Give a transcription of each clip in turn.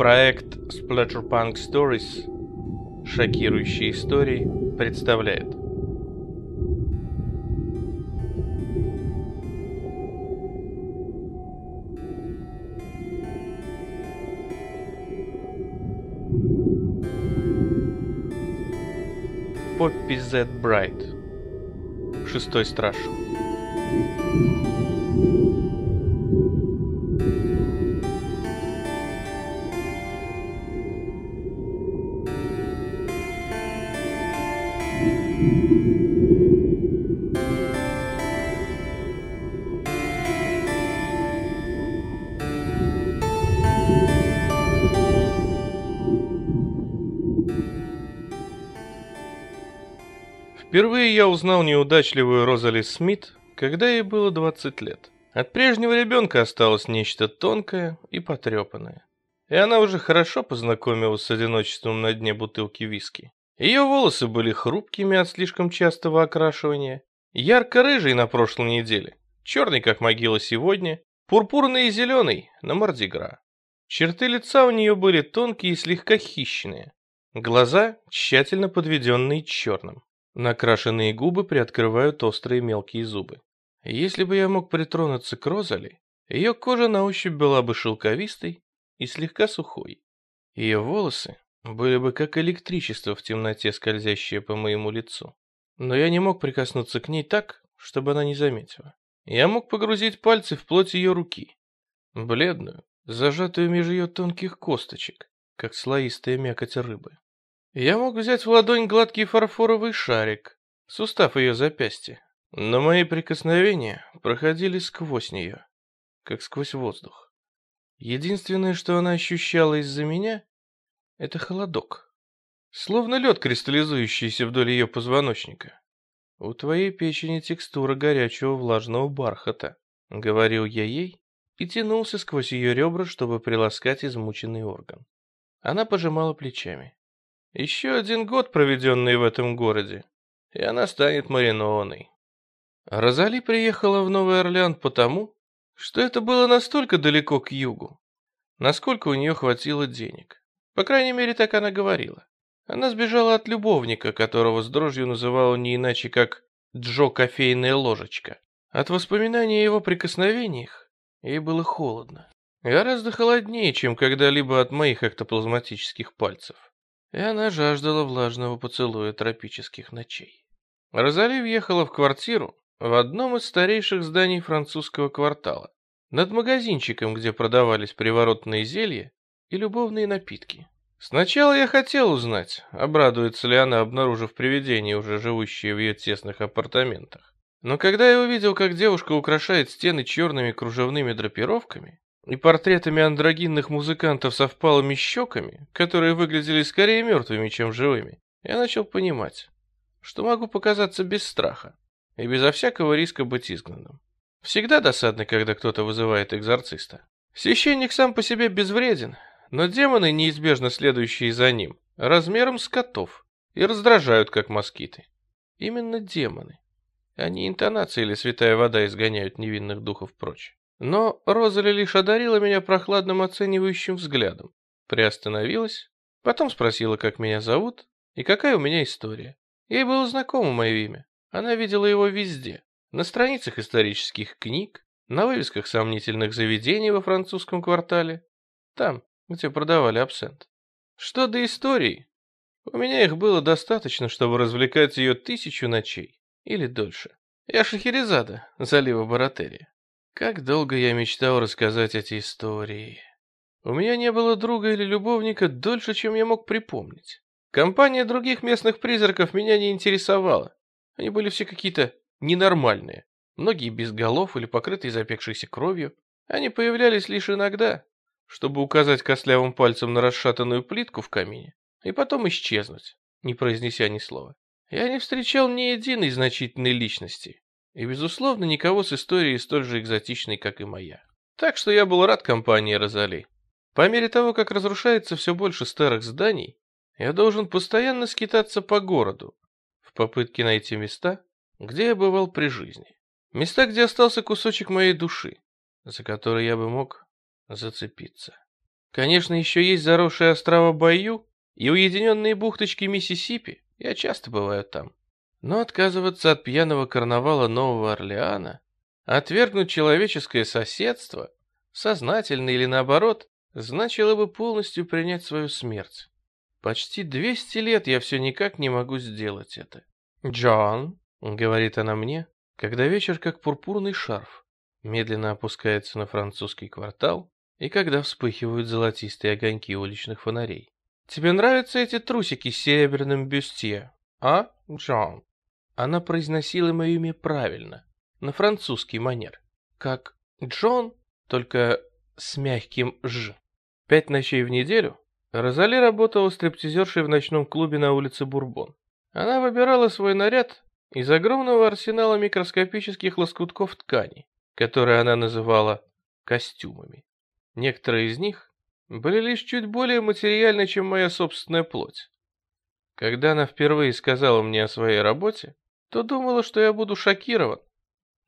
Проект Splatterpunk Stories «Шокирующие истории» представляет. Поппи Зет Брайт Шестой страж Впервые я узнал неудачливую Розали Смит, когда ей было 20 лет. От прежнего ребенка осталось нечто тонкое и потрепанное. И она уже хорошо познакомилась с одиночеством на дне бутылки виски. Ее волосы были хрупкими от слишком частого окрашивания, ярко-рыжий на прошлой неделе, черный как могила сегодня, пурпурный и зеленый на Мордигра. Черты лица у нее были тонкие и слегка хищные, глаза тщательно подведенные черным. Накрашенные губы приоткрывают острые мелкие зубы. Если бы я мог притронуться к Розали, ее кожа на ощупь была бы шелковистой и слегка сухой. Ее волосы были бы как электричество в темноте, скользящее по моему лицу. Но я не мог прикоснуться к ней так, чтобы она не заметила. Я мог погрузить пальцы в плоть ее руки, бледную, зажатую меж ее тонких косточек, как слоистая мякоть рыбы. Я мог взять в ладонь гладкий фарфоровый шарик, сустав ее запястья, но мои прикосновения проходили сквозь нее, как сквозь воздух. Единственное, что она ощущала из-за меня, это холодок, словно лед, кристаллизующийся вдоль ее позвоночника. У твоей печени текстура горячего влажного бархата, говорил я ей и тянулся сквозь ее ребра, чтобы приласкать измученный орган. Она пожимала плечами. Еще один год, проведенный в этом городе, и она станет маринованной. Розали приехала в Новый Орлеан потому, что это было настолько далеко к югу, насколько у нее хватило денег. По крайней мере, так она говорила. Она сбежала от любовника, которого с дрожью называла не иначе, как Джо кофейная ложечка. От воспоминаний о его прикосновениях ей было холодно. Гораздо холоднее, чем когда-либо от моих эктоплазматических пальцев и она жаждала влажного поцелуя тропических ночей. Розали въехала в квартиру в одном из старейших зданий французского квартала, над магазинчиком, где продавались приворотные зелья и любовные напитки. Сначала я хотел узнать, обрадуется ли она, обнаружив привидение, уже живущее в ее тесных апартаментах. Но когда я увидел, как девушка украшает стены черными кружевными драпировками, и портретами андрогинных музыкантов со впалыми щеками, которые выглядели скорее мертвыми, чем живыми, я начал понимать, что могу показаться без страха и безо всякого риска быть изгнанным. Всегда досадно, когда кто-то вызывает экзорциста. Священник сам по себе безвреден, но демоны, неизбежно следующие за ним, размером с котов и раздражают, как москиты. Именно демоны, не интонации или святая вода изгоняют невинных духов прочь. Но Розали лишь одарила меня прохладным оценивающим взглядом, приостановилась, потом спросила, как меня зовут и какая у меня история. Ей было знакомо мое имя, она видела его везде, на страницах исторических книг, на вывесках сомнительных заведений во французском квартале, там, где продавали абсент. Что до истории, у меня их было достаточно, чтобы развлекать ее тысячу ночей или дольше. Я Шахерезада, залива Баратерия. Как долго я мечтал рассказать эти истории. У меня не было друга или любовника дольше, чем я мог припомнить. Компания других местных призраков меня не интересовала. Они были все какие-то ненормальные. Многие без голов или покрытые запекшейся кровью. Они появлялись лишь иногда, чтобы указать костлявым пальцем на расшатанную плитку в камине и потом исчезнуть, не произнеся ни слова. Я не встречал ни единой значительной личности, и, безусловно, никого с историей столь же экзотичной, как и моя. Так что я был рад компании Розали. По мере того, как разрушается все больше старых зданий, я должен постоянно скитаться по городу в попытке найти места, где я бывал при жизни. Места, где остался кусочек моей души, за который я бы мог зацепиться. Конечно, еще есть заросшие острова Байю и уединенные бухточки Миссисипи. Я часто бываю там. Но отказываться от пьяного карнавала Нового Орлеана, отвергнуть человеческое соседство, сознательно или наоборот, значило бы полностью принять свою смерть. Почти 200 лет я все никак не могу сделать это. «Джон», — говорит она мне, когда вечер как пурпурный шарф медленно опускается на французский квартал и когда вспыхивают золотистые огоньки уличных фонарей. «Тебе нравятся эти трусики с серебряным бюстье, а, Джон?» Она произносила мое имя правильно, на французский манер, как Джон, только с мягким «ж». Пять ночей в неделю Розали работала стриптизершей в ночном клубе на улице Бурбон. Она выбирала свой наряд из огромного арсенала микроскопических лоскутков ткани, которые она называла костюмами. Некоторые из них были лишь чуть более материальны, чем моя собственная плоть. Когда она впервые сказала мне о своей работе, то думала, что я буду шокирован,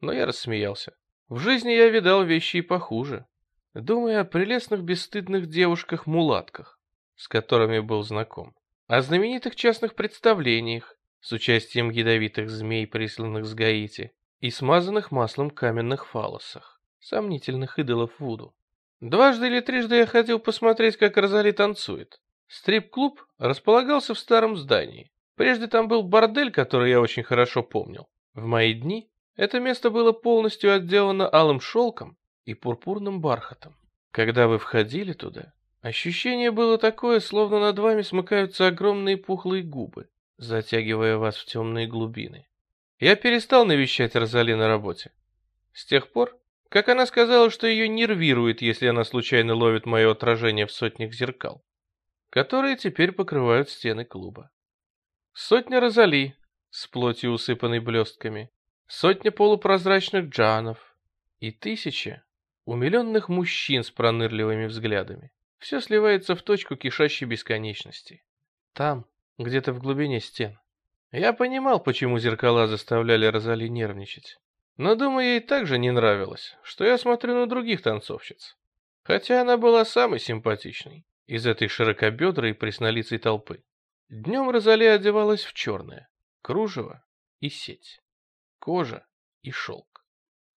но я рассмеялся. В жизни я видал вещи и похуже, думая о прелестных бесстыдных девушках-мулатках, с которыми был знаком, о знаменитых частных представлениях с участием ядовитых змей, присланных с Гаити, и смазанных маслом каменных фалосах, сомнительных идолов Вуду. Дважды или трижды я ходил посмотреть, как Розали танцует. Стрип-клуб располагался в старом здании. Прежде там был бордель, который я очень хорошо помнил. В мои дни это место было полностью отделано алым шелком и пурпурным бархатом. Когда вы входили туда, Ощущение было такое, словно над вами смыкаются огромные пухлые губы, затягивая вас в темные глубины. Я перестал навещать Розали на работе. С тех пор, как она сказала, что ее нервирует, если она случайно ловит мое отражение в сотнях зеркал, которые теперь покрывают стены клуба. Сотня Розали с плотью усыпанной блестками, сотня полупрозрачных джанов и тысяча умиленных мужчин с пронырливыми взглядами. Все сливается в точку кишащей бесконечности. Там, где-то в глубине стен. Я понимал, почему зеркала заставляли Розали нервничать. Но, думаю, ей также не нравилось, что я смотрю на других танцовщиц. Хотя она была самой симпатичной из этой широкобедрой и преснолицей толпы. Днем Розали одевалась в черное, кружево и сеть, кожа и шелк.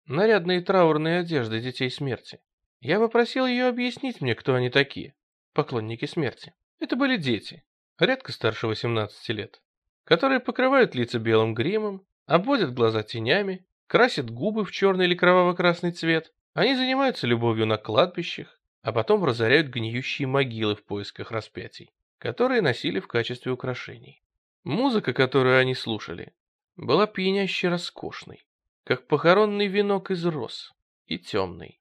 Нарядные траурные одежды детей смерти. Я попросил ее объяснить мне, кто они такие, поклонники смерти. Это были дети, редко старше 18 лет, которые покрывают лица белым гримом, обводят глаза тенями, красят губы в черный или кроваво-красный цвет. Они занимаются любовью на кладбищах, а потом разоряют гниющие могилы в поисках распятий, которые носили в качестве украшений. Музыка, которую они слушали, была пьяняще роскошной, как похоронный венок из роз, и темной,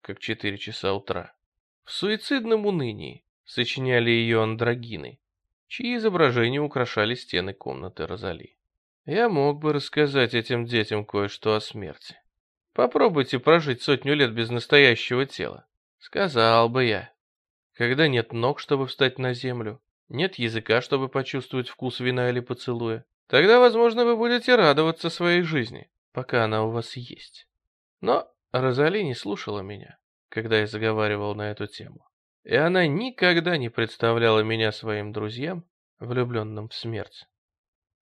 как четыре часа утра. В суицидном унынии сочиняли ее андрогины, чьи изображения украшали стены комнаты Розали. Я мог бы рассказать этим детям кое-что о смерти. Попробуйте прожить сотню лет без настоящего тела. Сказал бы я. Когда нет ног, чтобы встать на землю, нет языка, чтобы почувствовать вкус вина или поцелуя, тогда, возможно, вы будете радоваться своей жизни, пока она у вас есть. Но Розали не слушала меня, когда я заговаривал на эту тему. И она никогда не представляла меня своим друзьям, влюбленным в смерть.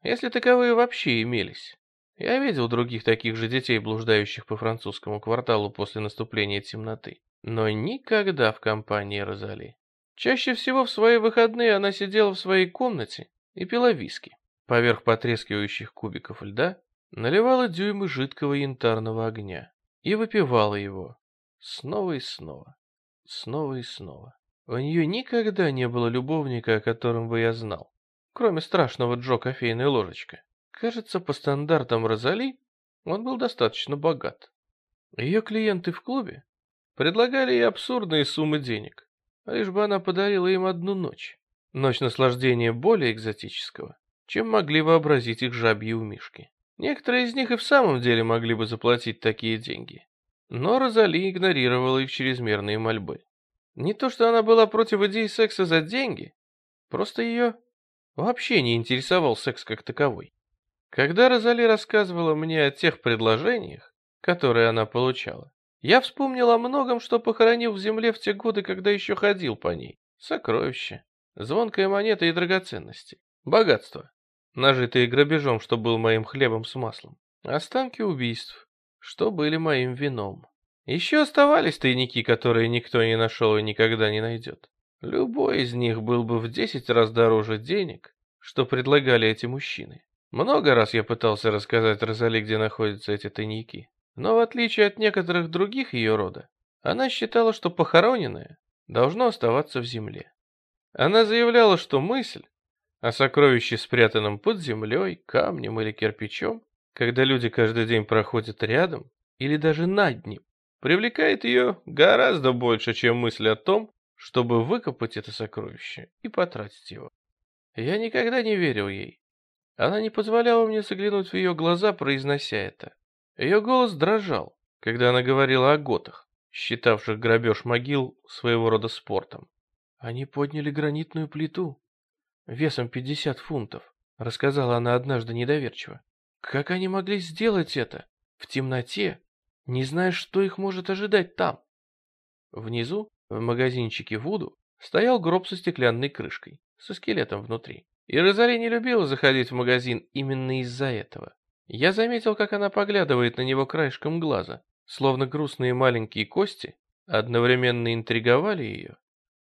Если таковые вообще имелись. Я видел других таких же детей, блуждающих по французскому кварталу после наступления темноты. Но никогда в компании Розали. Чаще всего в свои выходные она сидела в своей комнате и пила виски. Поверх потрескивающих кубиков льда наливала дюймы жидкого янтарного огня и выпивала его снова и снова, снова и снова. У нее никогда не было любовника, о котором бы я знал, кроме страшного Джо кофейной ложечка. Кажется, по стандартам Розали он был достаточно богат. Ее клиенты в клубе предлагали ей абсурдные суммы денег, лишь бы она подарила им одну ночь. Ночь наслаждения более экзотического, чем могли вообразить их жабьи у Мишки. Некоторые из них и в самом деле могли бы заплатить такие деньги. Но Розали игнорировала их чрезмерные мольбы. Не то, что она была против идеи секса за деньги, просто ее вообще не интересовал секс как таковой. Когда Розали рассказывала мне о тех предложениях, которые она получала, Я вспомнил о многом, что похоронил в земле в те годы, когда еще ходил по ней. Сокровища, звонкая монета и драгоценности, богатство, нажитые грабежом, что был моим хлебом с маслом, останки убийств, что были моим вином. Еще оставались тайники, которые никто не нашел и никогда не найдет. Любой из них был бы в десять раз дороже денег, что предлагали эти мужчины. Много раз я пытался рассказать Розали, где находятся эти тайники, но в отличие от некоторых других ее рода, она считала, что похороненное должно оставаться в земле. Она заявляла, что мысль о сокровище, спрятанном под землей, камнем или кирпичом, когда люди каждый день проходят рядом или даже над ним, привлекает ее гораздо больше, чем мысль о том, чтобы выкопать это сокровище и потратить его. Я никогда не верил ей. Она не позволяла мне заглянуть в ее глаза, произнося это. Ее голос дрожал, когда она говорила о готах, считавших грабеж могил своего рода спортом. Они подняли гранитную плиту весом 50 фунтов, рассказала она однажды недоверчиво. Как они могли сделать это в темноте, не зная, что их может ожидать там? Внизу в магазинчике Вуду стоял гроб со стеклянной крышкой, со скелетом внутри. И Розали не любила заходить в магазин именно из-за этого. Я заметил, как она поглядывает на него краешком глаза, словно грустные маленькие кости одновременно интриговали ее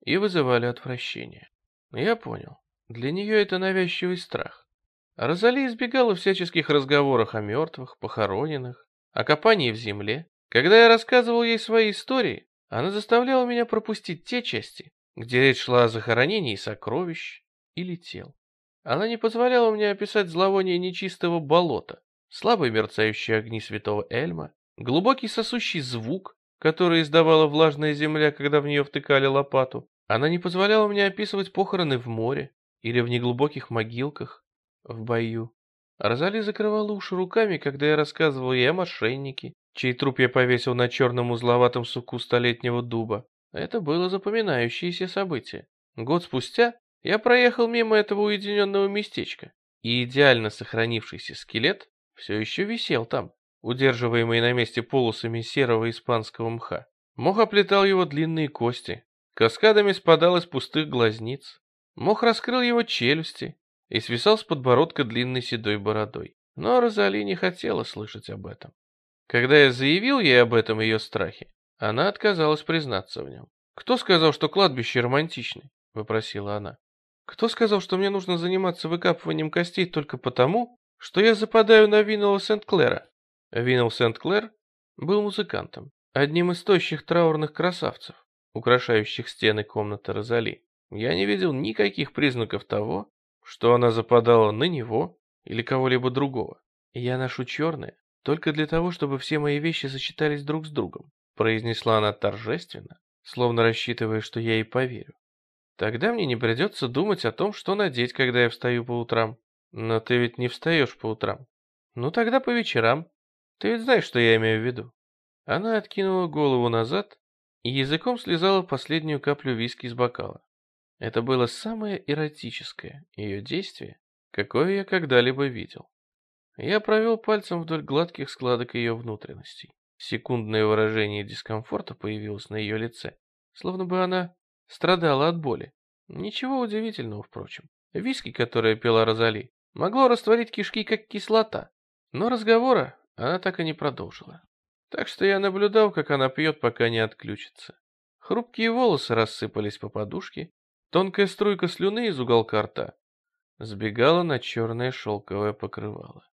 и вызывали отвращение. Я понял, для нее это навязчивый страх. Розали избегала всяческих разговоров о мертвых, похороненных, о копании в земле. Когда я рассказывал ей свои истории, она заставляла меня пропустить те части, где речь шла о захоронении сокровищ или тел. Она не позволяла мне описать зловоние нечистого болота, слабые мерцающие огни святого Эльма, глубокий сосущий звук, который издавала влажная земля, когда в нее втыкали лопату. Она не позволяла мне описывать похороны в море или в неглубоких могилках в бою. Розали закрывала уши руками, когда я рассказывал ей о мошеннике, чей труп я повесил на черном узловатом суку столетнего дуба. Это было запоминающееся событие. Год спустя я проехал мимо этого уединенного местечка, и идеально сохранившийся скелет все еще висел там, удерживаемый на месте полосами серого испанского мха. Мох оплетал его длинные кости, каскадами спадал из пустых глазниц. Мох раскрыл его челюсти и свисал с подбородка длинной седой бородой. Но Розали не хотела слышать об этом. Когда я заявил ей об этом ее страхе, она отказалась признаться в нем. «Кто сказал, что кладбище романтичное?» — вопросила она. «Кто сказал, что мне нужно заниматься выкапыванием костей только потому, что я западаю на Виннелла Сент-Клэра?» Виннелл Сент-Клэр был музыкантом, одним из тощих траурных красавцев, украшающих стены комнаты Розали. Я не видел никаких признаков того, что она западала на него или кого-либо другого. Я ношу черное, только для того, чтобы все мои вещи сочетались друг с другом, произнесла она торжественно, словно рассчитывая, что я ей поверю. Тогда мне не придется думать о том, что надеть, когда я встаю по утрам. Но ты ведь не встаешь по утрам. Ну тогда по вечерам. Ты ведь знаешь, что я имею в виду. Она откинула голову назад и языком слезала последнюю каплю виски из бокала. Это было самое эротическое ее действие, какое я когда-либо видел. Я провел пальцем вдоль гладких складок ее внутренностей. Секундное выражение дискомфорта появилось на ее лице, словно бы она страдала от боли. Ничего удивительного, впрочем. Виски, которое пила Розали, могло растворить кишки как кислота, но разговора она так и не продолжила. Так что я наблюдал, как она пьет, пока не отключится. Хрупкие волосы рассыпались по подушке, тонкая струйка слюны из уголка рта сбегала на черное шелковое покрывало.